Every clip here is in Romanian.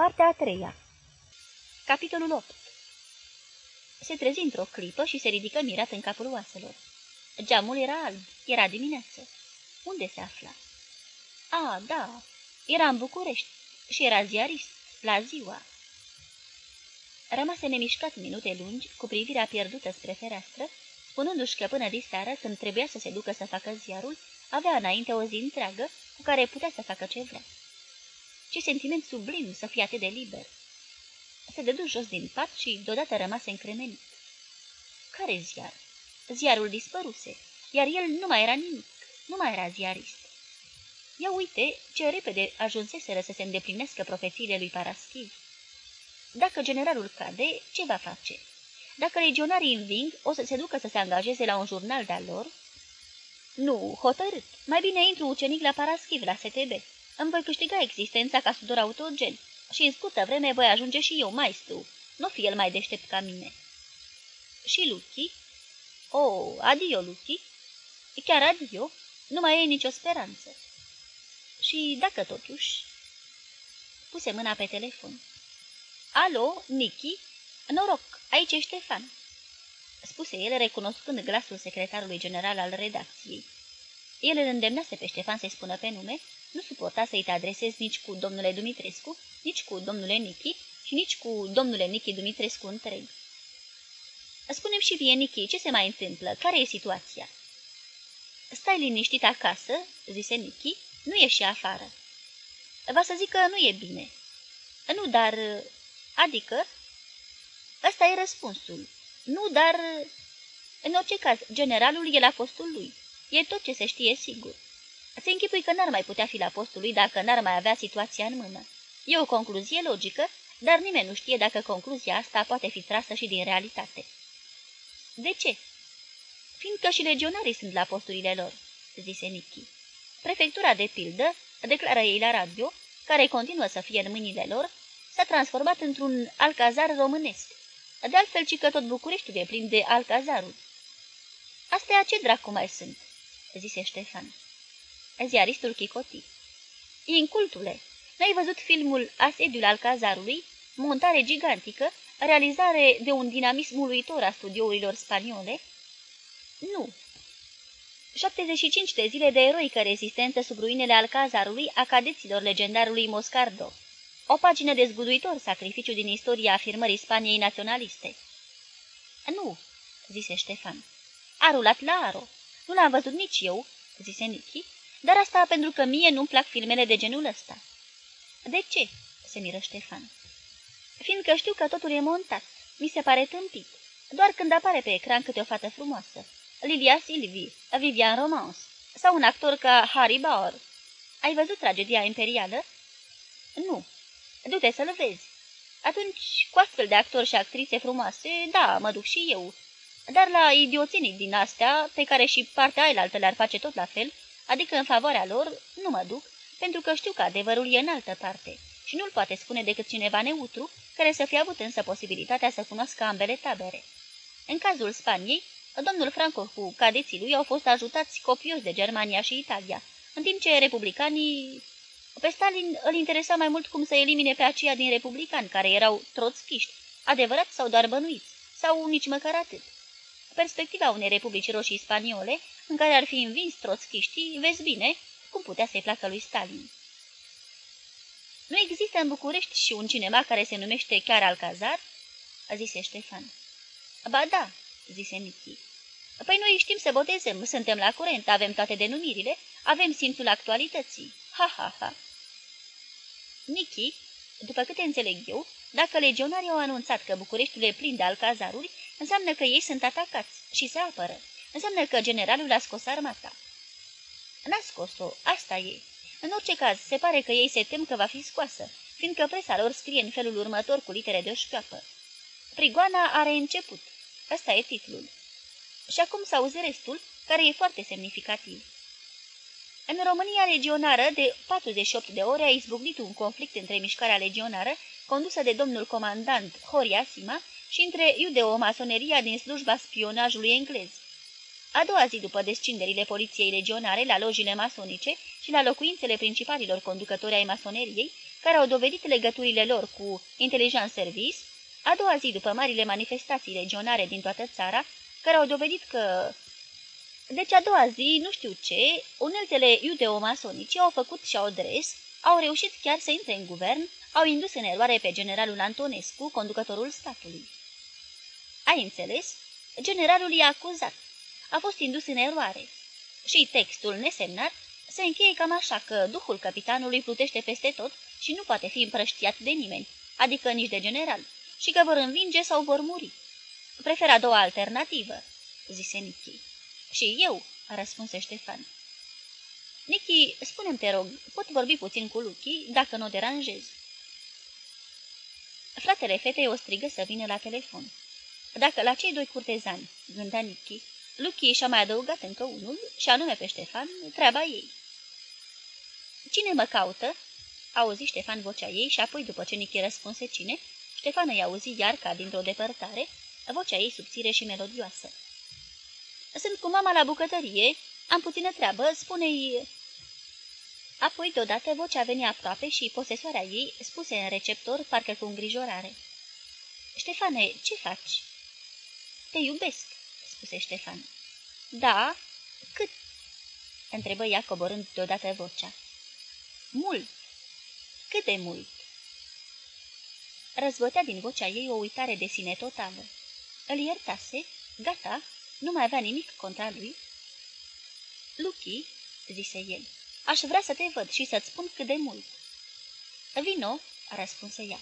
Partea a treia Capitolul 8 Se trezi într-o clipă și se ridică mirat în capul oaselor. Geamul era alb, era dimineață. Unde se afla? A, da, era în București și era ziarist, la ziua. Rămase nemișcat minute lungi, cu privirea pierdută spre fereastră, spunându-și că până diseară, când trebuia să se ducă să facă ziarul, avea înainte o zi întreagă cu care putea să facă ce vrea. Ce sentiment sublim să fie atât de liber! Se dădu jos din pat și deodată rămase încremenit. Care ziar? Ziarul dispăruse, iar el nu mai era nimic, nu mai era ziarist. Ia uite ce repede ajunseseră să se îndeplinească profețiile lui Paraschiv. Dacă generalul cade, ce va face? Dacă legionarii înving, o să se ducă să se angajeze la un jurnal de-al lor? Nu, hotărât. Mai bine intru ucenic la Paraschiv, la STB. Îmi voi câștiga existența ca sudor autogen și în scurtă vreme voi ajunge și eu maestru. Nu fi el mai deștept ca mine. Și Luchi? Oh, adio, Luchi. Chiar adio? Nu mai e nicio speranță. Și dacă totuși... Puse mâna pe telefon. Alo, Nichi? Noroc, aici e Ștefan." Spuse el, recunoscând glasul secretarului general al redacției. El îl îndemnase pe Ștefan să-i spună pe nume, nu suporta să-i te adresezi nici cu domnule Dumitrescu, nici cu domnule Nichi și nici cu domnule Nichi Dumitrescu întreg. Spune-mi și vie, Nichi, ce se mai întâmplă? Care e situația?" Stai liniștit acasă," zise Nichi, nu ieși afară." Va să zic că nu e bine." Nu, dar... Adică?" Ăsta e răspunsul. Nu, dar... În orice caz, generalul e la postul lui. E tot ce se știe sigur. Se închipui că n-ar mai putea fi la postul lui dacă n-ar mai avea situația în mână. E o concluzie logică, dar nimeni nu știe dacă concluzia asta poate fi trasă și din realitate. De ce? Fiindcă și legionarii sunt la posturile lor, zise Nichi. Prefectura de pildă, declară ei la radio, care continuă să fie în mâinile lor, s-a transformat într-un alcazar românesc. De altfel, ci că tot Bucureștiul e plin de alcazaruri. Astea ce dracu mai sunt?" zise Ștefan. Ziaristul Chicoti. Incultule, n-ai văzut filmul Asediul alcazarului? Montare gigantică, realizare de un dinamism uluitor a studiourilor spaniole? Nu. 75 de zile de eroică rezistență sub ruinele alcazarului a cadeților legendarului Moscardo o pagină de zguduitor sacrificiu din istoria afirmării Spaniei naționaliste. Nu, zise Ștefan. A rulat la aro. Nu l-am văzut nici eu, zise Nichi, dar asta pentru că mie nu-mi plac filmele de genul ăsta. De ce? se miră Ștefan. Fiindcă știu că totul e montat, mi se pare tâmpit. Doar când apare pe ecran câte o fată frumoasă. Lilia Silvi, Vivian Romance sau un actor ca Harry Bauer. Ai văzut tragedia imperială? Nu, Du-te să-l vezi. Atunci, cu astfel de actori și actrițe frumoase, da, mă duc și eu. Dar la idioțenii din astea, pe care și partea ailaltă le-ar face tot la fel, adică în favoarea lor, nu mă duc, pentru că știu că adevărul e în altă parte și nu-l poate spune decât cineva neutru, care să fie avut însă posibilitatea să cunoască ambele tabere. În cazul Spaniei, domnul Franco cu cadeții lui au fost ajutați copios de Germania și Italia, în timp ce republicanii pe Stalin îl interesa mai mult cum să elimine pe aceia din republicani, care erau troțchiști, adevărat sau doar bănuiți, sau nici măcar atât. Perspectiva unei republici roșii spaniole, în care ar fi învins troțchiștii, vezi bine cum putea să-i placă lui Stalin. Nu există în București și un cinema care se numește chiar Alcazar?" zise Ștefan. Ba da," zise Michi. Păi noi știm să botezăm, suntem la curent, avem toate denumirile, avem simțul actualității. Ha, ha, ha!" Nichi, după câte înțeleg eu, dacă legionarii au anunțat că Bucureștiul e plin de alcazaruri, înseamnă că ei sunt atacați și se apără. Înseamnă că generalul a scos armata. N-a scos-o, asta e. În orice caz, se pare că ei se tem că va fi scoasă, fiindcă presa lor scrie în felul următor cu litere de o șchioapă. Prigoana are început. Ăsta e titlul. Și acum să auzi restul, care e foarte semnificativ. În România legionară, de 48 de ore a izbucnit un conflict între mișcarea legionară, condusă de domnul comandant Horia Sima, și între iudeo-masoneria din slujba spionajului englez. A doua zi după descinderile poliției legionare la lojile masonice și la locuințele principalilor conducători ai masoneriei, care au dovedit legăturile lor cu Intelligence Service, a doua zi după marile manifestații legionare din toată țara, care au dovedit că... Deci a doua zi, nu știu ce, uneltele iudeo-masonice au făcut și au dres, au reușit chiar să intre în guvern, au indus în eroare pe generalul Antonescu, conducătorul statului. Ai înțeles? Generalul i-a acuzat. A fost indus în eroare. Și textul nesemnat se încheie cam așa că duhul capitanului plutește peste tot și nu poate fi împrăștiat de nimeni, adică nici de general, și că vor învinge sau vor muri. Prefer a doua alternativă, zise Nichi. Și eu, a răspuns Ștefan. Nichi, spune-mi, te rog, pot vorbi puțin cu Luchi, dacă nu o deranjez. Fratele fetei o strigă să vină la telefon. Dacă la cei doi curtezani, gândea Nichi, Luchi și-a mai adăugat încă unul, și anume pe Ștefan, treaba ei. Cine mă caută?" auzi Ștefan vocea ei și apoi, după ce Nichi răspunse cine, Ștefan îi auzi iar ca dintr-o depărtare, vocea ei subțire și melodioasă. Sunt cu mama la bucătărie, am puțină treabă, spune-i... Apoi, deodată, vocea veni aproape și posesoarea ei spuse în receptor, parcă cu îngrijorare. Ștefane, ce faci?" Te iubesc," spuse Ștefan. Da? Cât?" întrebă ea coborând deodată vocea. Mult. Cât de mult? Răzbătea din vocea ei o uitare de sine totală. Îl iertase, gata, nu mai avea nimic contra lui. Luchi, zise el, aș vrea să te văd și să-ți spun cât de mult. Vino, răspunse ea.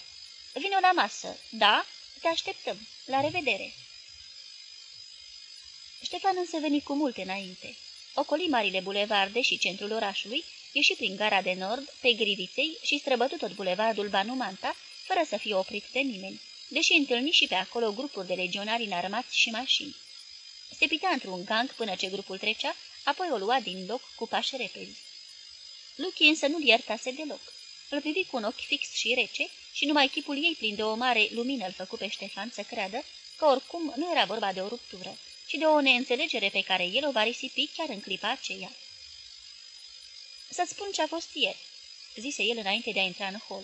Vino la masă, da? Te așteptăm. La revedere. Ștefan însă veni cu mult înainte. Ocoli marile bulevarde și centrul orașului, ieși prin gara de nord, pe Griviței și străbătu tot bulevardul Banumanta, fără să fie oprit de nimeni, deși întâlni și pe acolo grupuri de legionari înarmați și mașini. Se pitea într-un gang până ce grupul trecea, apoi o lua din loc cu pași repezi. Luchi însă nu-l iertase deloc. Îl privi cu un ochi fix și rece și numai chipul ei plin de o mare lumină îl făcu pe Ștefan să creadă că oricum nu era vorba de o ruptură, ci de o neînțelegere pe care el o va risipi chiar în clipa aceea. Să-ți spun ce a fost ieri," zise el înainte de a intra în hol.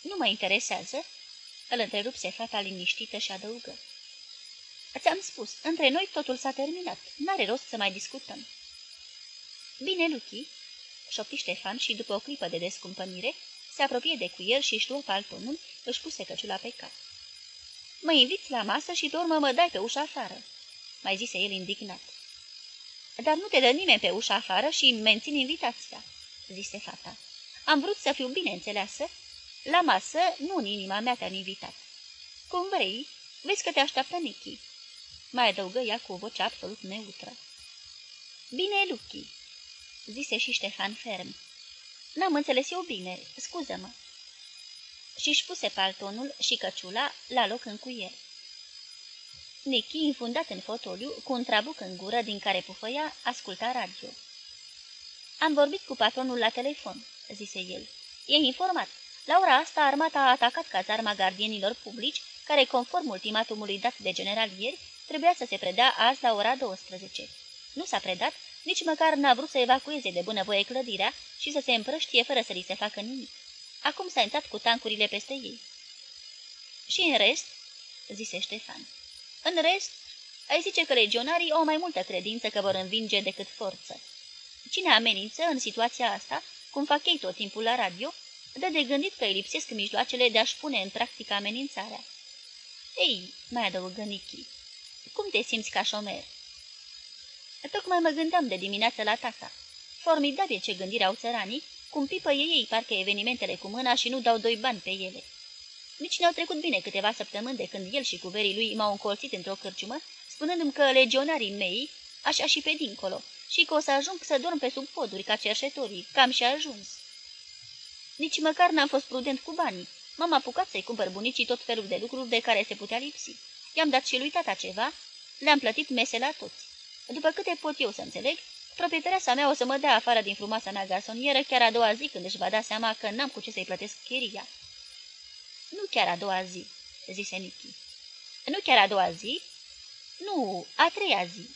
Nu mă interesează?" Îl întrerupse fata liniștită și adăugă. Ți-am spus, între noi totul s-a terminat. N-are rost să mai discutăm." Bine, Luchi," șopti Ștefan și, după o clipă de descumpănire, se apropie de cuier și își luă paltonul, își puse căciula pe cap. Mă inviți la masă și pe urmă mă dai pe ușa afară," mai zise el indignat. Dar nu te dă nimeni pe ușa afară și mențin invitația," zise fata. Am vrut să fiu bine înțeleasă. La masă, nu în inima mea te-am invitat. Cum vrei, vezi că te așteaptă Nichi." Mai adăugă ea cu o voce absolut neutră. Bine, Luchi," zise și Ștefan ferm. N-am înțeles eu bine, scuză-mă." Și-și puse paltonul și căciula la loc în cuier. Nichi, infundat în fotoliu, cu un trabuc în gură din care pufăia, asculta radio. Am vorbit cu patronul la telefon," zise el. E informat. La ora asta, armata a atacat cazarma gardienilor publici, care, conform ultimatumului dat de general ieri, trebuia să se predea azi la ora 12. Nu s-a predat, nici măcar n-a vrut să evacueze de bunăvoie clădirea și să se împrăștie fără să li se facă nimic. Acum s-a intrat cu tancurile peste ei. Și în rest, zise Ștefan, în rest, ai zice că legionarii au mai multă credință că vor învinge decât forță. Cine amenință în situația asta, cum fac ei tot timpul la radio, dă de gândit că îi lipsesc mijloacele de a-și pune în practică amenințarea. Ei, mai adăugă Nichi, cum te simți ca șomer? Tocmai mă gândeam de dimineață la tata. Formidabil ce gândire au țăranii, cum pipă ei parcă evenimentele cu mâna și nu dau doi bani pe ele. Nici ne-au trecut bine câteva săptămâni de când el și cu verii lui m-au încolțit într-o cârciumă, spunându-mi că legionarii mei, așa și pe dincolo, și că o să ajung să dorm pe sub poduri ca cerșetorii, cam și ajuns. Nici măcar n-am fost prudent cu banii. M-am apucat să-i cumpăr bunicii tot felul de lucruri de care se putea lipsi. I-am dat și lui tata ceva, le-am plătit mese la toți. După câte pot eu să înțeleg, proprietarea mea o să mă dea afară din frumoasa mea garsonieră chiar a doua zi când își va da seama că n-am cu ce să-i plătesc chiria. Nu chiar a doua zi, zise Nichi. Nu chiar a doua zi? Nu, a treia zi.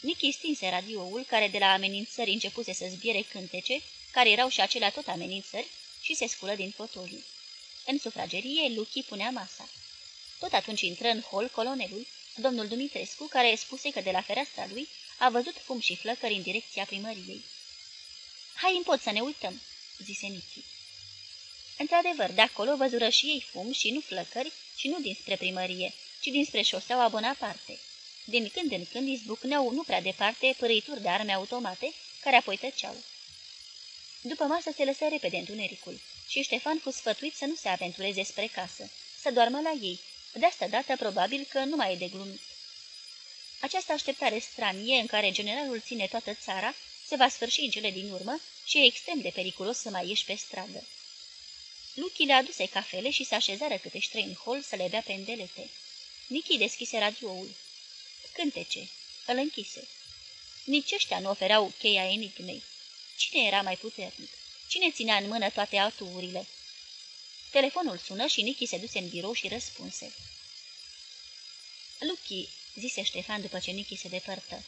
Nichi stinse radioul, care de la amenințări începuse să zbiere cântece, care erau și acelea tot amenințări, și se sculă din fotoliu. În sufragerie, Luchi punea masa. Tot atunci intră în hol colonelul, domnul Dumitrescu, care spuse că de la fereastra lui a văzut fum și flăcări în direcția primăriei. Hai în pot să ne uităm," zise Nichi. Într-adevăr, de acolo văzură și ei fum și nu flăcări și nu dinspre primărie, ci dinspre șoseaua Bonaparte. Din când în când izbucneau nu prea departe părâituri de arme automate, care apoi tăceau. După masă se lăsă repede întunericul și Ștefan fu sfătuit să nu se aventureze spre casă, să doarmă la ei. De asta dată probabil că nu mai e de glumit. Această așteptare stranie în care generalul ține toată țara se va sfârși în cele din urmă și e extrem de periculos să mai ieși pe stradă. Luchi le aduse cafele și se așezară câte ștrei în hol să le bea pendelete. Nichi deschise radioul. Cântece. Îl închise. Nici ăștia nu oferau cheia enigmei. Cine era mai puternic? Cine ținea în mână toate aturile? Telefonul sună și Nichi se duse în birou și răspunse. Luchi, zise Ștefan după ce Nichi se depărtă,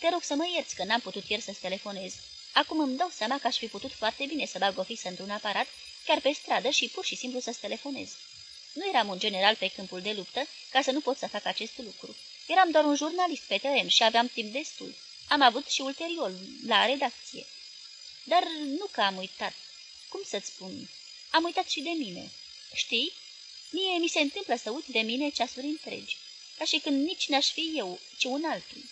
te rog să mă ierți că n-am putut ieri să-ți telefonez. Acum îmi dau seama că aș fi putut foarte bine să bag o fixă într-un aparat, chiar pe stradă și pur și simplu să-ți telefonez. Nu eram un general pe câmpul de luptă ca să nu pot să fac acest lucru. Eram doar un jurnalist pe teren și aveam timp destul. Am avut și ulterior, la redacție. Dar nu că am uitat. Cum să-ți spun? Am uitat și de mine. Știi? Mie mi se întâmplă să uit de mine ceasuri întregi, ca și când nici n-aș fi eu, ci un altul.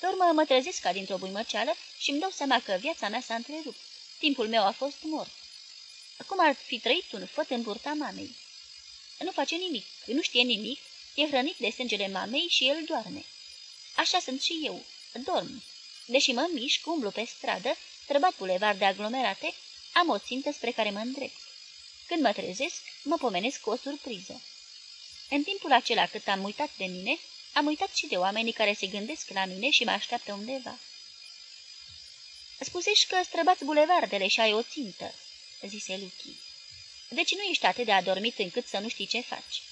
Pe urmă mă trezesc ca dintr-o buimăceală și îmi dau seama că viața mea s-a întrerupt. Timpul meu a fost mort. Cum ar fi trăit un făt în burta mamei? Nu face nimic, nu știe nimic, e hrănit de sângele mamei și el doarme. Așa sunt și eu, dorm. Deși mă mișc, umblu pe stradă, străbat bulevard de aglomerate, am o țintă spre care mă îndrept. Când mă trezesc, mă pomenesc cu o surpriză. În timpul acela cât am uitat de mine, am uitat și de oamenii care se gândesc la mine și mă așteaptă undeva. Spusești că străbați bulevardele și ai o țintă, zise Luchi. Deci nu ești atât de adormit încât să nu știi ce faci.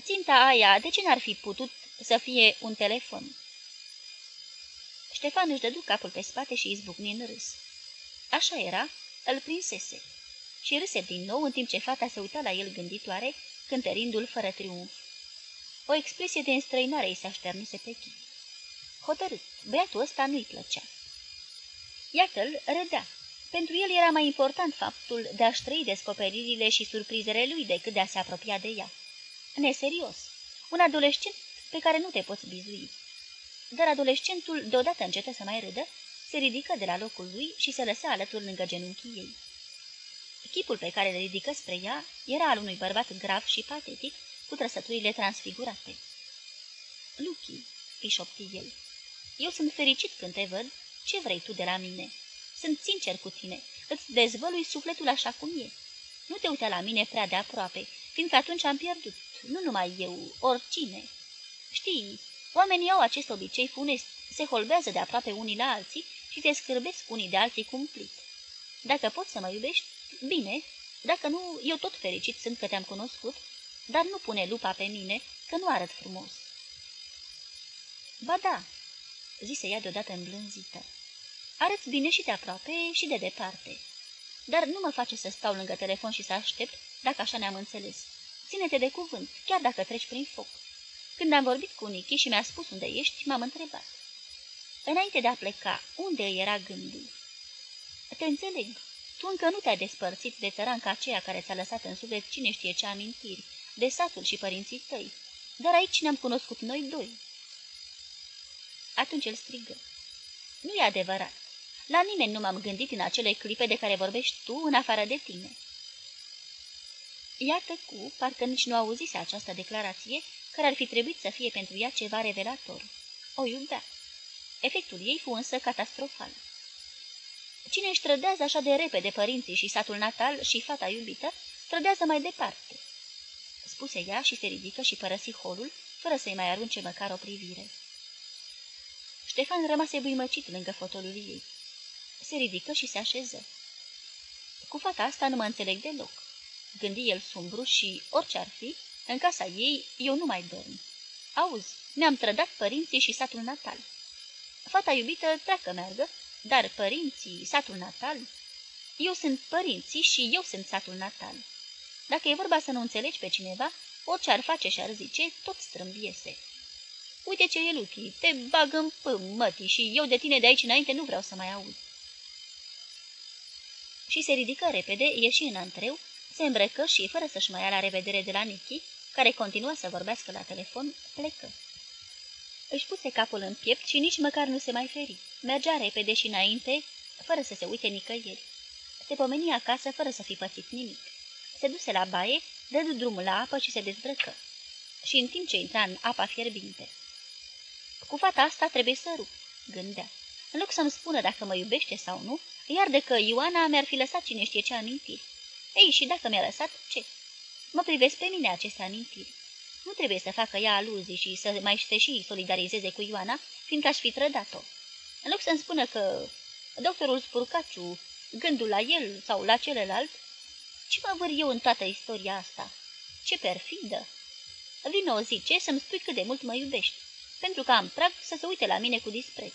Ținta aia, de ce n-ar fi putut să fie un telefon? Ștefan își dădu capul pe spate și izbucni în râs. Așa era, îl prinsese. Și râse din nou în timp ce fata se uita la el gânditoare, cântărindu-l fără triumf. O expresie de înstrăinare îi se așternuse pe chip. Hotărât, băiatul ăsta nu-i plăcea. Iată-l râdea. Pentru el era mai important faptul de a-și trăi descoperirile și surprizele lui decât de a se apropia de ea. Neserios. Un adolescent pe care nu te poți bizui. Dar adolescentul deodată încetă să mai râdă, se ridică de la locul lui și se lăsă alături lângă genunchii ei. Chipul pe care le ridică spre ea era al unui bărbat grav și patetic, cu trăsăturile transfigurate. Luchi, îi șopti el, eu sunt fericit când te văd. Ce vrei tu de la mine? Sunt sincer cu tine. Îți dezvălui sufletul așa cum e. Nu te uita la mine prea de aproape, fiindcă atunci am pierdut, nu numai eu, oricine. Știi, oamenii au acest obicei funest, se holbează de aproape unii la alții și te scârbesc unii de alții cumplit. Dacă poți să mă iubești, bine, dacă nu, eu tot fericit sunt că te-am cunoscut dar nu pune lupa pe mine, că nu arăt frumos. Ba da, zise ea deodată îmblânzită. Arăți bine și de aproape și de departe. Dar nu mă face să stau lângă telefon și să aștept, dacă așa ne-am înțeles. Ține-te de cuvânt, chiar dacă treci prin foc. Când am vorbit cu Nichi și mi-a spus unde ești, m-am întrebat. Înainte de a pleca, unde era gândul? Te înțeleg. Tu încă nu te-ai despărțit de țăranca aceea care ți-a lăsat în suflet cine știe ce amintiri, de satul și părinții tăi, dar aici ne-am cunoscut noi doi. Atunci el strigă. Nu e adevărat. La nimeni nu m-am gândit în acele clipe de care vorbești tu, în afară de tine. Iată cu, parcă nici nu auzise această declarație, care ar fi trebuit să fie pentru ea ceva revelator. O iubea. Efectul ei fu însă catastrofal. Cine își trădează așa de repede părinții și satul natal și fata iubită, trădează mai departe spuse ea și se ridică și părăsi holul, fără să-i mai arunce măcar o privire. Ștefan rămase buimăcit lângă fotolul ei. Se ridică și se așeză. Cu fata asta nu mă înțeleg deloc. Gândi el sumbru și, orice ar fi, în casa ei eu nu mai dorm. Auzi, ne-am trădat părinții și satul natal. Fata iubită treacă meargă, dar părinții, satul natal... Eu sunt părinții și eu sunt satul natal. Dacă e vorba să nu înțelegi pe cineva, orice ar face și ar zice, tot strâmbiese. Uite ce e, Luchi, te bag în pâm, mătii, și eu de tine de aici înainte nu vreau să mai aud. Și se ridică repede, ieși în antreu, se îmbrăcă și, fără să-și mai ia la revedere de la Nichi, care continua să vorbească la telefon, plecă. Își puse capul în piept și nici măcar nu se mai feri. Mergea repede și înainte, fără să se uite nicăieri. Se pomeni acasă fără să fi pățit nimic. Se duse la baie, dădu drumul la apă și se dezbrăcă. Și în timp ce intra în apa fierbinte. Cu fata asta trebuie să rup, gândea. În loc să-mi spună dacă mă iubește sau nu, iar de că Ioana mi-ar fi lăsat cine știe ce amintiri. Ei, și dacă mi-a lăsat, ce? Mă privesc pe mine aceste amintiri. Nu trebuie să facă ea aluzii și să mai se și solidarizeze cu Ioana, fiindcă aș fi trădat-o. În loc să-mi spună că doctorul Spurcaciu, gândul la el sau la celălalt, ce mă văr eu în toată istoria asta? Ce perfidă! Vino o zi ce să-mi spui cât de mult mă iubești, pentru că am prag să se uite la mine cu dispreț.